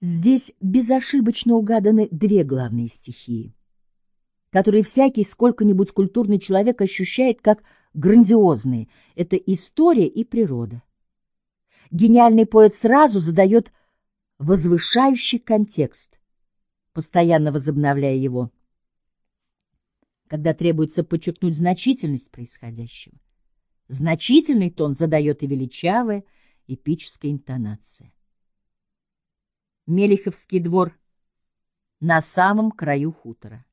Здесь безошибочно угаданы две главные стихии, которые всякий сколько-нибудь культурный человек ощущает как грандиозные. Это история и природа. Гениальный поэт сразу задает возвышающий контекст, постоянно возобновляя его, когда требуется подчеркнуть значительность происходящего. Значительный тон задает и величавая эпическая интонация. Мелиховский двор на самом краю хутора.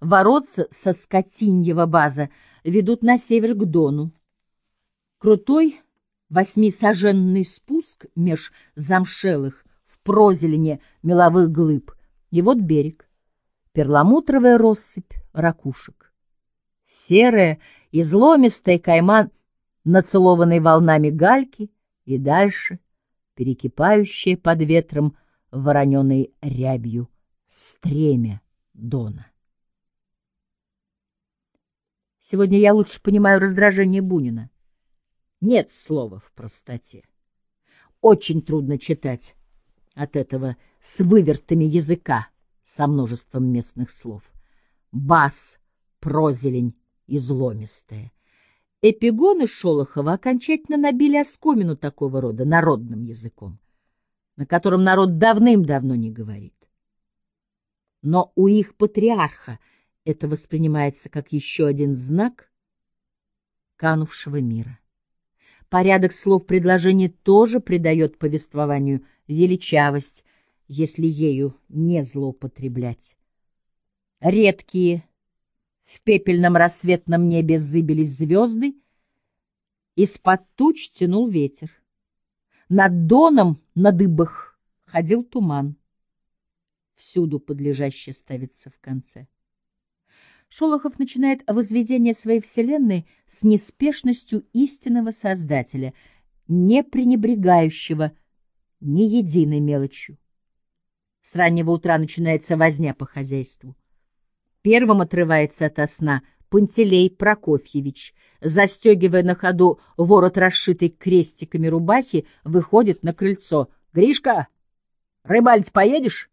Воротца со скотиньего база ведут на север к Дону. Крутой восьмисаженный спуск меж замшелых в прозелене меловых глыб, и вот берег, перламутровая россыпь ракушек. Серая, изломистая кайма, нацелованной волнами гальки, и дальше, перекипающая под ветром, вороненой рябью стремя Дона. Сегодня я лучше понимаю раздражение Бунина. Нет слова в простоте. Очень трудно читать от этого с вывертами языка со множеством местных слов. Бас, прозелень, изломистая. Эпигоны Шолохова окончательно набили оскомину такого рода народным языком на котором народ давным-давно не говорит. Но у их патриарха это воспринимается как еще один знак канувшего мира. Порядок слов предложения тоже придает повествованию величавость, если ею не злоупотреблять. Редкие в пепельном рассветном небе зыбились звезды, из-под туч тянул ветер. Над доном на дыбах ходил туман. Всюду подлежащее ставится в конце. Шолохов начинает возведение своей вселенной с неспешностью истинного Создателя, не пренебрегающего ни единой мелочью. С раннего утра начинается возня по хозяйству. Первым отрывается от сна Пантелей Прокофьевич, застегивая на ходу ворот, расшитый крестиками рубахи, выходит на крыльцо. — Гришка, рыбалить поедешь?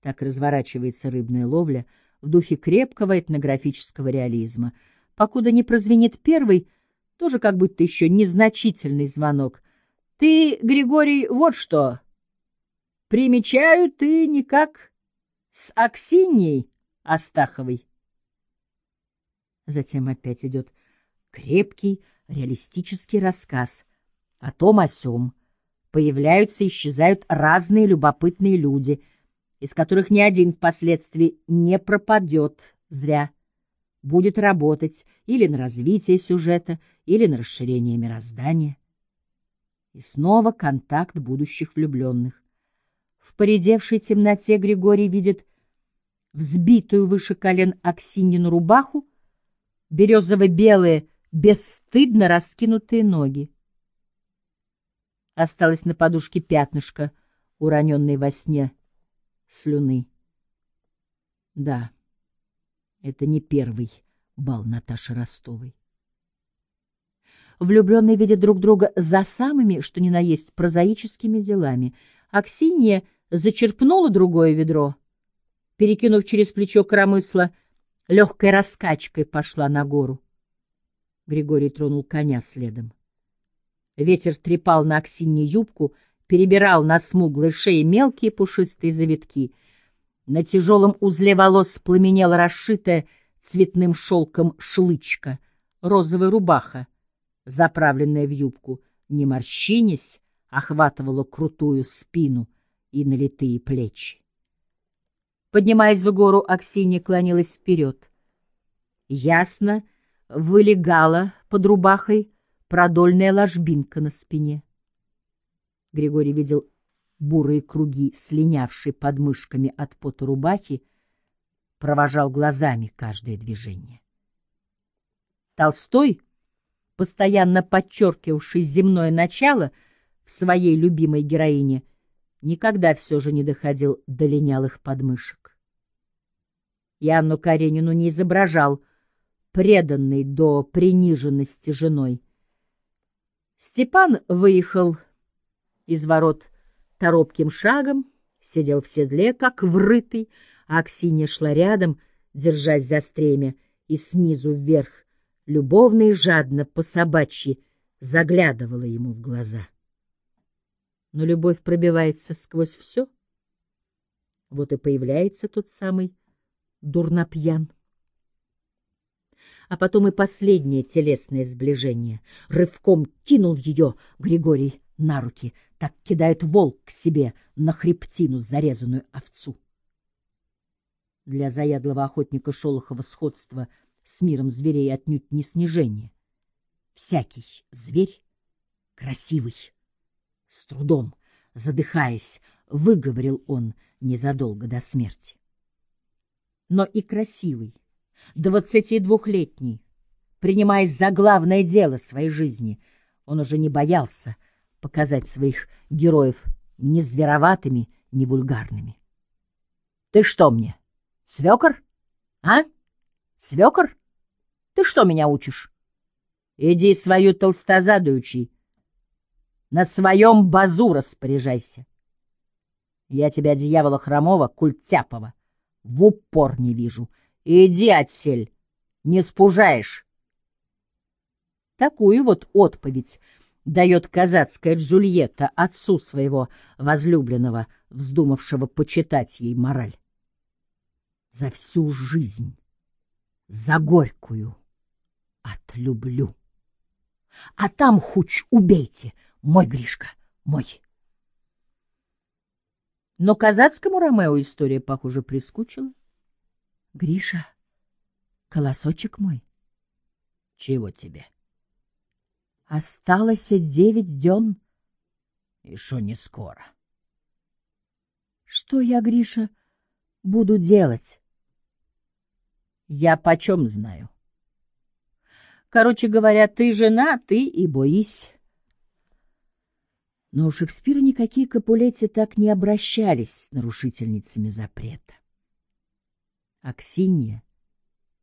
Так разворачивается рыбная ловля в духе крепкого этнографического реализма. Покуда не прозвенит первый, тоже как будто еще незначительный звонок. — Ты, Григорий, вот что. Примечаю, ты никак с Аксиньей Астаховой. Затем опять идет крепкий, реалистический рассказ о том о сём. Появляются и исчезают разные любопытные люди, из которых ни один впоследствии не пропадет зря. Будет работать или на развитие сюжета, или на расширение мироздания. И снова контакт будущих влюбленных. В поредевшей темноте Григорий видит взбитую выше колен Аксинину рубаху, березово-белые, бесстыдно раскинутые ноги. Осталось на подушке пятнышко, уроненное во сне слюны. Да, это не первый бал Наташи Ростовой. Влюбленные видят друг друга за самыми, что ни на есть, прозаическими делами. Аксинья зачерпнула другое ведро, перекинув через плечо коромысла — легкой раскачкой пошла на гору. Григорий тронул коня следом. Ветер трепал на Аксинье юбку, перебирал на смуглой шее мелкие пушистые завитки. На тяжелом узле волос пламенела расшитая цветным шелком шлычка, розовая рубаха, заправленная в юбку, не морщинясь, охватывала крутую спину и налитые плечи. Поднимаясь в гору, Аксинья клонилась вперед. Ясно вылегала под рубахой продольная ложбинка на спине. Григорий видел бурые круги, слинявшие под мышками от пота рубахи, провожал глазами каждое движение. Толстой, постоянно подчеркивавший земное начало в своей любимой героине, никогда все же не доходил до линялых подмышек. И Анну Каренину не изображал, преданный до приниженности женой. Степан выехал из ворот торопким шагом, сидел в седле, как врытый, а Аксинья шла рядом, держась за стремя, и снизу вверх, любовно и жадно по собачьи, заглядывала ему в глаза. Но любовь пробивается сквозь все. Вот и появляется тот самый дурнопьян. А потом и последнее телесное сближение. Рывком кинул ее Григорий на руки, так кидает волк к себе на хребтину зарезанную овцу. Для заядлого охотника Шолохова сходство с миром зверей отнюдь не снижение. Всякий зверь красивый. С трудом, задыхаясь, выговорил он незадолго до смерти. Но и красивый, двадцатидвухлетний, принимаясь за главное дело своей жизни, он уже не боялся показать своих героев ни звероватыми, ни вульгарными. — Ты что мне, свекор? А? Свекор? Ты что меня учишь? Иди свою толстозаду учи. На своем базу распоряжайся. Я тебя, дьявола хромого, культяпова, в упор не вижу. Иди отсель, не спужаешь. Такую вот отповедь дает казацкая Джульетта отцу своего возлюбленного, вздумавшего почитать ей мораль. За всю жизнь, за горькую отлюблю. А там хуч убейте, мой Гришка, мой. Но казацкому Ромео история, похоже, прискучила. Гриша, колосочек мой. Чего тебе? Осталось девять дён. Шо не скоро? Что я, Гриша, буду делать? Я почем знаю? Короче говоря, ты жена, ты и боись. Но у Шекспира никакие Капулетти так не обращались с нарушительницами запрета. Аксинья,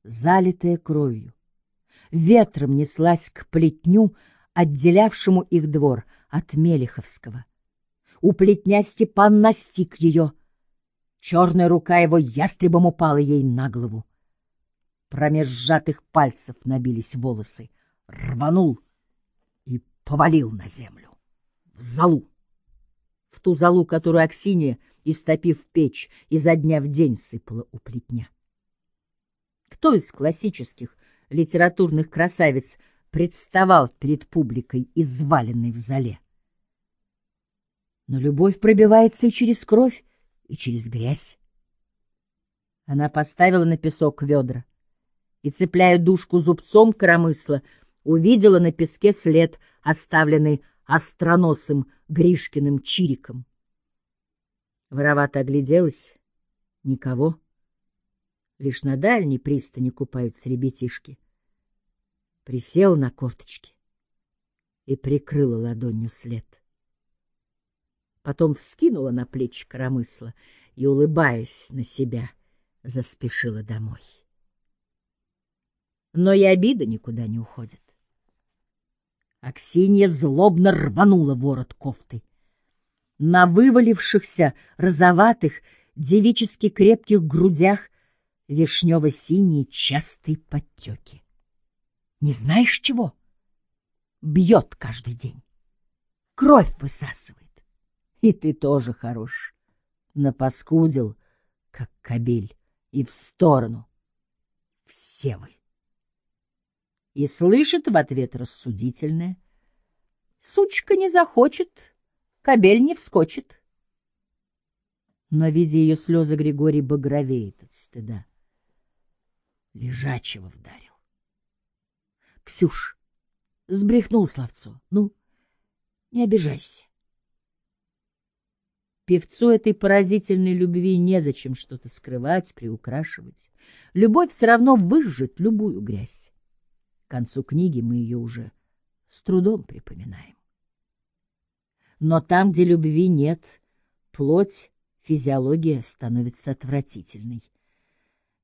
залитая кровью, ветром неслась к плетню, отделявшему их двор от Мелеховского. У плетня Степан настиг ее. Черная рука его ястребом упала ей на голову. Промеж сжатых пальцев набились волосы. Рванул и повалил на землю. Залу. В ту залу, которую Аксинья, истопив печь, изо дня в день сыпала у плетня. Кто из классических литературных красавиц представал перед публикой, изваленной в зале? Но любовь пробивается и через кровь, и через грязь. Она поставила на песок ведра, и, цепляя душку зубцом коромысла, увидела на песке след, оставленный остроносым Гришкиным чириком. Воровато огляделась. Никого. Лишь на дальней пристани купаются ребятишки. Присела на корточки и прикрыла ладонью след. Потом вскинула на плечи коромысла и, улыбаясь на себя, заспешила домой но и обида никуда не уходит. Аксинья злобно рванула ворот кофты. На вывалившихся розоватых, девически крепких грудях вишнево-синие частые подтеки. Не знаешь чего? Бьет каждый день. Кровь высасывает. И ты тоже хорош. Напаскудил, как кобель, и в сторону. Все вы и слышит в ответ рассудительное. Сучка не захочет, кобель не вскочит. Но, видя ее слезы, Григорий багровеет от стыда. Лежачего вдарил. Ксюш, сбрехнул словцо. Ну, не обижайся. Певцу этой поразительной любви незачем что-то скрывать, приукрашивать. Любовь все равно выжжет любую грязь. К концу книги мы ее уже с трудом припоминаем. Но там, где любви нет, плоть, физиология становится отвратительной.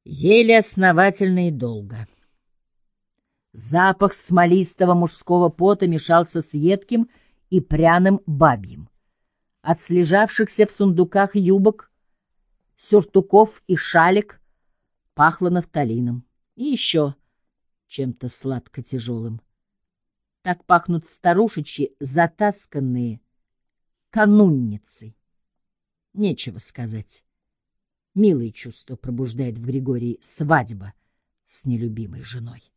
Еле основательно и долго. Запах смолистого мужского пота мешался с едким и пряным бабьим. от слежавшихся в сундуках юбок, сюртуков и шалик пахло нафталином и еще чем-то сладко-тяжелым. Так пахнут старушечьи затасканные канунницы. Нечего сказать. Милые чувства пробуждает в Григории свадьба с нелюбимой женой.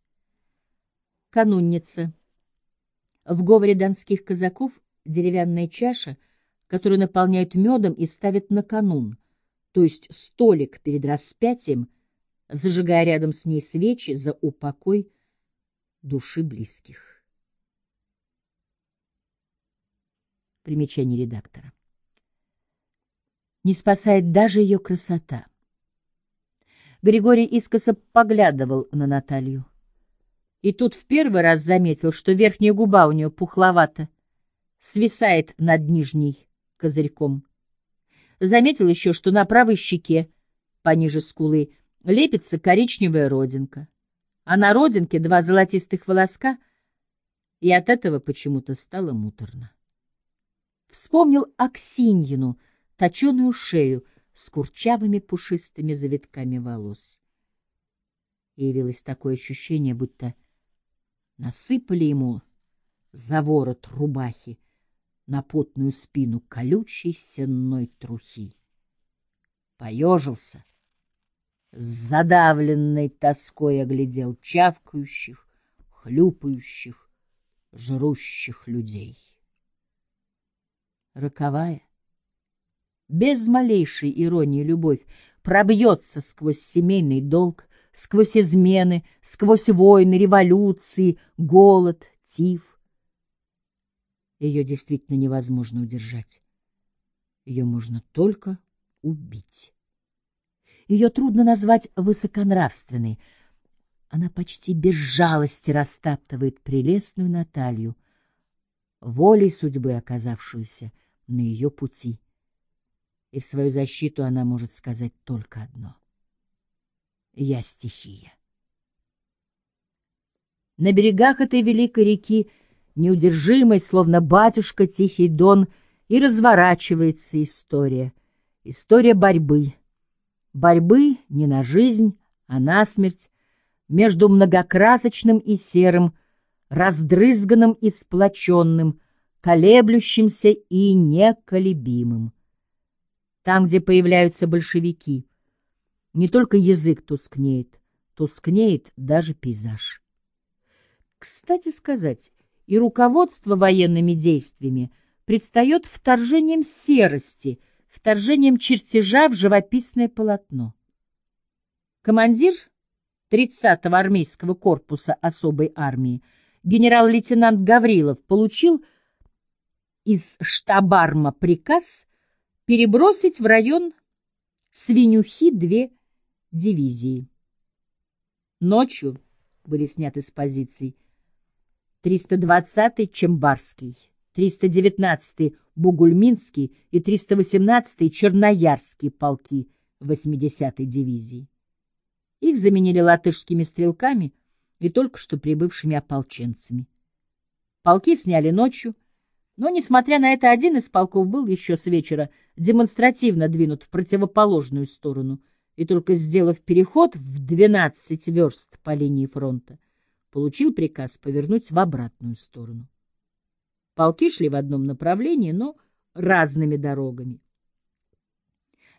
Канунница. В говоре донских казаков деревянная чаша, которую наполняют медом и ставят на канун, то есть столик перед распятием, зажигая рядом с ней свечи за упокой души близких. Примечание редактора. Не спасает даже ее красота. Григорий искоса поглядывал на Наталью. И тут в первый раз заметил, что верхняя губа у нее пухловата, свисает над нижней козырьком. Заметил еще, что на правой щеке, пониже скулы, лепится коричневая родинка, а на родинке два золотистых волоска, и от этого почему-то стало муторно. Вспомнил Аксиньину, точеную шею с курчавыми пушистыми завитками волос. И явилось такое ощущение, будто насыпали ему за ворот рубахи на потную спину колючей сенной трухи. Поежился, с задавленной тоской оглядел чавкающих, хлюпающих, жрущих людей. Роковая, без малейшей иронии любовь пробьется сквозь семейный долг, сквозь измены, сквозь войны, революции, голод, тиф. Ее действительно невозможно удержать. Ее можно только убить. Ее трудно назвать высоконравственной. Она почти без жалости растаптывает прелестную Наталью, волей судьбы оказавшуюся на ее пути. И в свою защиту она может сказать только одно — я стихия. На берегах этой великой реки, неудержимой, словно батюшка Тихий Дон, и разворачивается история. История борьбы. Борьбы не на жизнь, а на смерть, между многокрасочным и серым, раздрызганным и сплоченным, колеблющимся и неколебимым. Там, где появляются большевики — не только язык тускнеет, тускнеет даже пейзаж. Кстати сказать, и руководство военными действиями предстает вторжением серости, вторжением чертежа в живописное полотно. Командир 30-го армейского корпуса особой армии генерал-лейтенант Гаврилов получил из штабарма приказ перебросить в район Свинюхи две дивизии. Ночью были сняты с позиций 320-й Чембарский, 319-й Бугульминский и 318-й Черноярский полки 80-й дивизии. Их заменили латышскими стрелками и только что прибывшими ополченцами. Полки сняли ночью, но, несмотря на это, один из полков был еще с вечера демонстративно двинут в противоположную сторону — и только сделав переход в 12 верст по линии фронта, получил приказ повернуть в обратную сторону. Полки шли в одном направлении, но разными дорогами.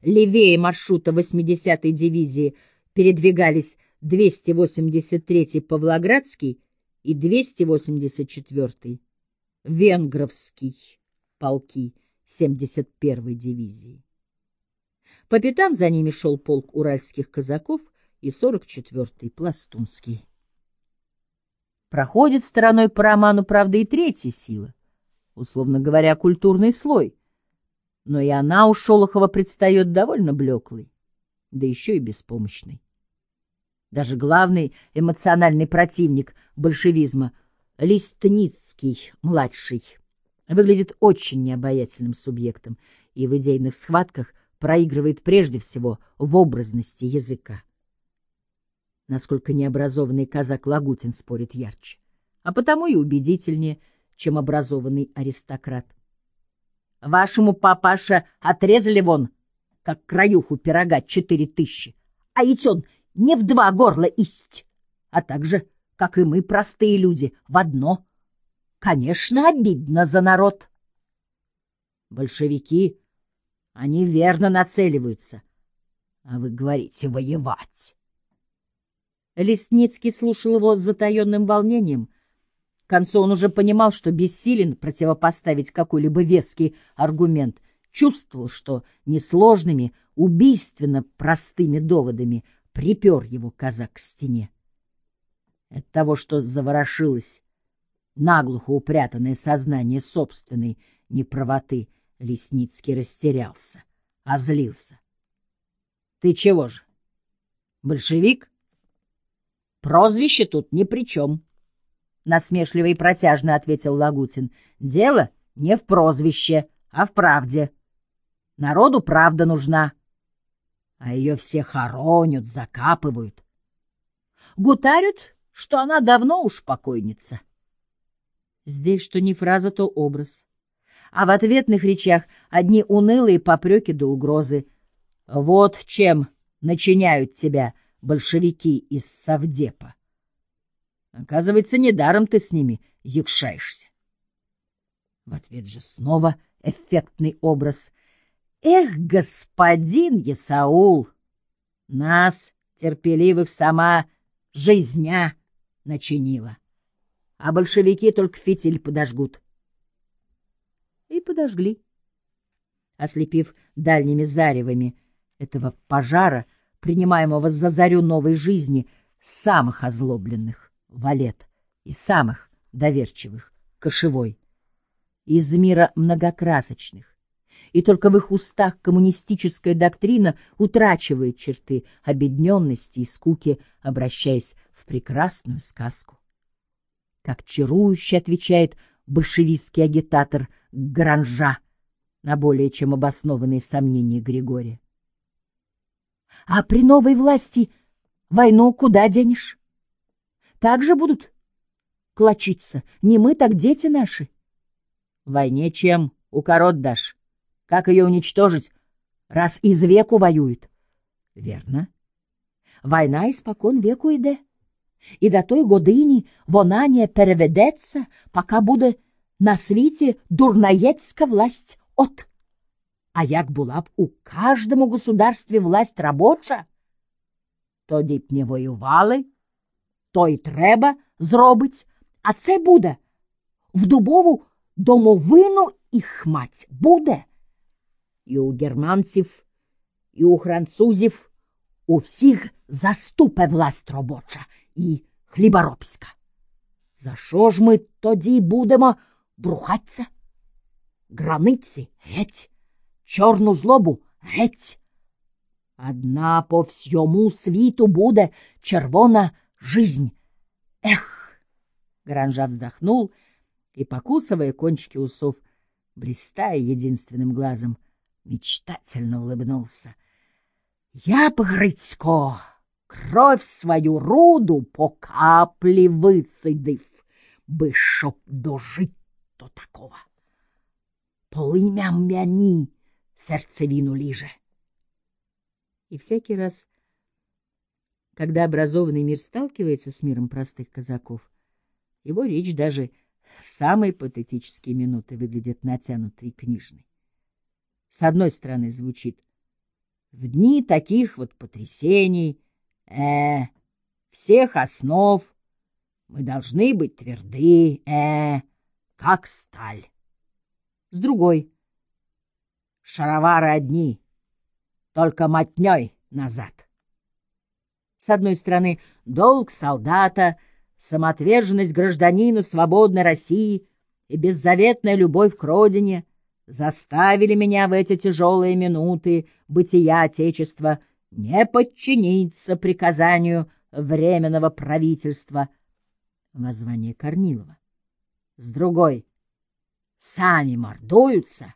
Левее маршрута 80-й дивизии передвигались 283-й Павлоградский и 284-й Венгровский полки 71-й дивизии. По пятам за ними шел полк уральских казаков и 44-й пластунский. Проходит стороной по роману, правда, и третья сила, условно говоря, культурный слой. Но и она у Шолохова предстает довольно блеклой, да еще и беспомощной. Даже главный эмоциональный противник большевизма, Листницкий, младший, выглядит очень необаятельным субъектом и в идейных схватках проигрывает прежде всего в образности языка. Насколько необразованный казак Лагутин спорит ярче, а потому и убедительнее, чем образованный аристократ. Вашему папаша отрезали вон, как краюху пирога, четыре тысячи. А ведь он не в два горла исть, а так же, как и мы, простые люди, в одно. Конечно, обидно за народ. Большевики, они верно нацеливаются. А вы говорите воевать. Лесницкий слушал его с затаенным волнением. Концу он уже понимал, что бессилен противопоставить какой-либо веский аргумент. Чувствовал, что несложными, убийственно простыми доводами припер его казак к стене. От того, что заворошилось наглухо упрятанное сознание собственной неправоты, Лесницкий растерялся, озлился. — Ты чего же? Большевик? Прозвище тут ни при чем. Насмешливо и протяжно ответил Лагутин. Дело не в прозвище, а в правде. Народу правда нужна. А ее все хоронят, закапывают. Гутарят, что она давно уж покойница. Здесь что не фраза, то образ. А в ответных речах одни унылые попреки до угрозы. Вот чем начиняют тебя большевики из Совдепа. Оказывается, недаром ты с ними якшаешься. В ответ же снова эффектный образ. Эх, господин Есаул, нас, терпеливых, сама жизня начинила а большевики только фитиль подожгут. И подожгли, ослепив дальними заревами этого пожара, принимаемого за зарю новой жизни самых озлобленных — валет, и самых доверчивых — кошевой, из мира многокрасочных. И только в их устах коммунистическая доктрина утрачивает черты обедненности и скуки, обращаясь в прекрасную сказку как чарующе отвечает большевистский агитатор Гранжа на более чем обоснованные сомнения Григория. А при новой власти войну куда денешь? Так же будут клочиться. Не мы, так дети наши. Войне чем укорот дашь? Как ее уничтожить, раз из веку воюют? Верно. Война испокон веку иде. І до той годині вона не переведеться, пока буде на світі дурнаєцька власть от. А як була б у кожному государстві власть робоча, тоді б не воювали, то й треба зробить, а це буде в дубову домовину і хмать буде. І у германців, і у французів у всіх заступе власть робоча і хліборобська. За що ж ми тоді будемо брухатися? Границі геть, чорну злобу геть. Одна по всьому світу буде червона жизнь. Эх! Гранжа вздохнул и, покусывая кончики усов, блистая единственным глазом, мечтательно улыбнулся. — Я б, Грицько, кровь свою руду по каплі висидив, би щоб дожить до такого. Полымя мені сердцевину лиже. И всякий раз, когда образованный мир сталкивается с миром простых казаков, его речь даже в самые патетические минуты выглядит натянутой и книжной. С одной стороны звучит «В дни таких вот потрясений» э, всех основ мы должны быть тверды, э, как сталь. С другой, шаровары одни, только мотней назад. С одной стороны, долг солдата, самоотверженность гражданина свободной России и беззаветная любовь к родине заставили меня в эти тяжелые минуты бытия Отечества не подчиниться приказанию Временного правительства. Воззвание Корнилова. С другой, сами мордуются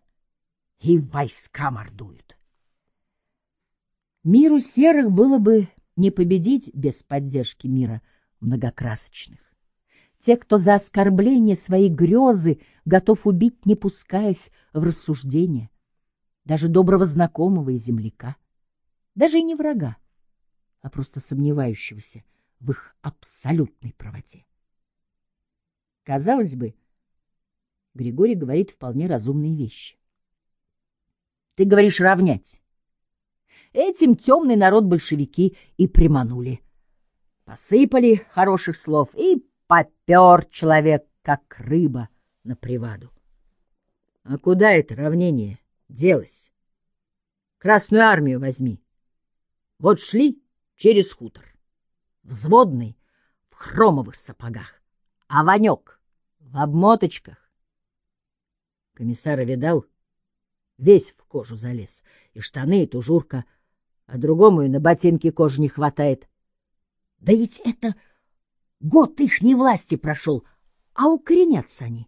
и войска мордуют. Миру серых было бы не победить без поддержки мира многокрасочных. Те, кто за оскорбление своей грезы готов убить, не пускаясь в рассуждение. Даже доброго знакомого и земляка. Даже и не врага, а просто сомневающегося в их абсолютной правоте. Казалось бы, Григорий говорит вполне разумные вещи. Ты говоришь равнять. Этим темный народ большевики и приманули. Посыпали хороших слов, и попер человек, как рыба, на приваду. А куда это равнение делось? Красную армию возьми. Вот шли через хутор. Взводный в хромовых сапогах, а Ванек в обмоточках. Комиссара видал, весь в кожу залез, и штаны, и тужурка, а другому и на ботинки кожи не хватает. Да ведь это год ихней власти прошел, а укоренятся они.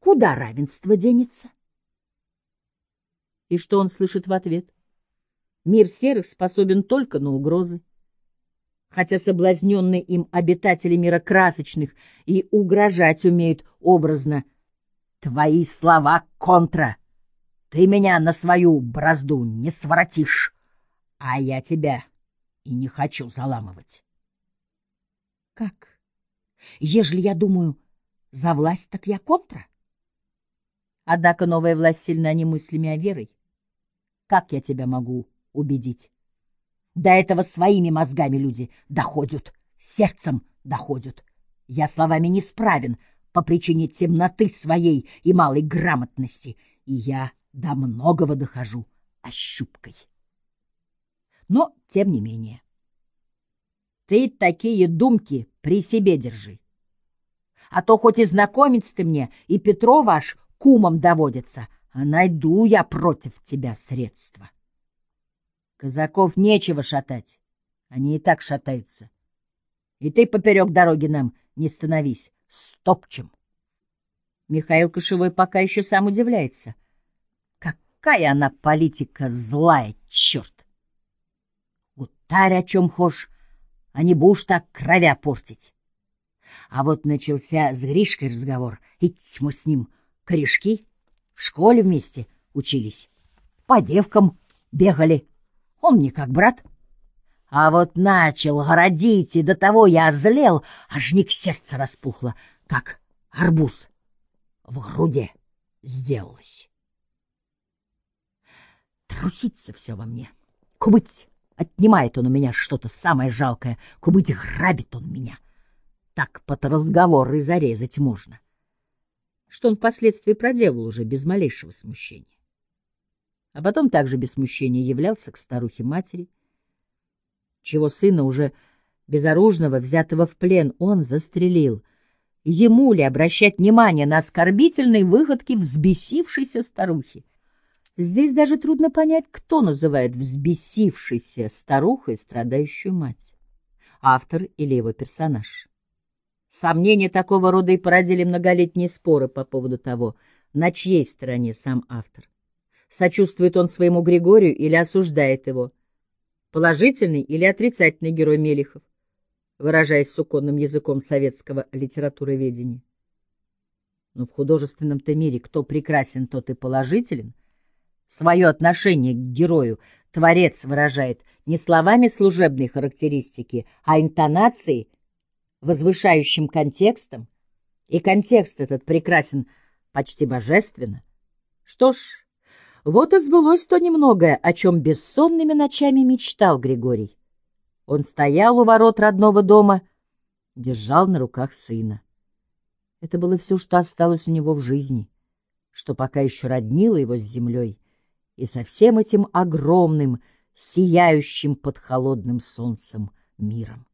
Куда равенство денется? И что он слышит в ответ? Мир серых способен только на угрозы. Хотя соблазненные им обитатели мира красочных и угрожать умеют образно. Твои слова контра. Ты меня на свою бразду не своротишь, а я тебя и не хочу заламывать. Как? Ежели я думаю, за власть, так я контра? Однако новая власть сильна не мыслями, а верой. Как я тебя могу убедить? До этого своими мозгами люди доходят, сердцем доходят. Я словами не справен по причине темноты своей и малой грамотности, и я до многого дохожу ощупкой. Но, тем не менее, ты такие думки при себе держи. А то хоть и знакомец ты мне, и Петров ваш кумом доводится, а найду я против тебя средства. Казаков нечего шатать, они и так шатаются. И ты поперек дороги нам не становись, стопчем. Михаил Кошевой пока еще сам удивляется. Какая она политика злая, черт! Гутарь о чем хошь, а не будешь так кровя портить. А вот начался с Гришкой разговор, и мы с ним корешки в школе вместе учились, по девкам бегали. Он мне как брат. А вот начал городить, и до того я озлел, аж не к сердцу распухло, как арбуз в груди сделалось. Трусится все во мне. Кубыть отнимает он у меня что-то самое жалкое, кубыть грабит он меня. Так под разговор и зарезать можно. Что он впоследствии проделал уже без малейшего смущения. А потом также без смущения являлся к старухе матери, чего сына уже безоружного, взятого в плен, он застрелил. Ему ли обращать внимание на оскорбительные выходки взбесившейся старухи? Здесь даже трудно понять, кто называет взбесившейся старухой страдающую мать. Автор или его персонаж. Сомнения такого рода и породили многолетние споры по поводу того, на чьей стороне сам автор. Сочувствует он своему Григорию или осуждает его? Положительный или отрицательный герой Мелихов, выражаясь суконным языком советского литературоведения? Но в художественном-то мире кто прекрасен, тот и положителен — Свое отношение к герою творец выражает не словами служебной характеристики, а интонацией, возвышающим контекстом. И контекст этот прекрасен почти божественно. Что ж, вот и сбылось то немногое, о чем бессонными ночами мечтал Григорий. Он стоял у ворот родного дома, держал на руках сына. Это было все, что осталось у него в жизни, что пока еще роднило его с землей, и со всем этим огромным, сияющим под холодным солнцем миром.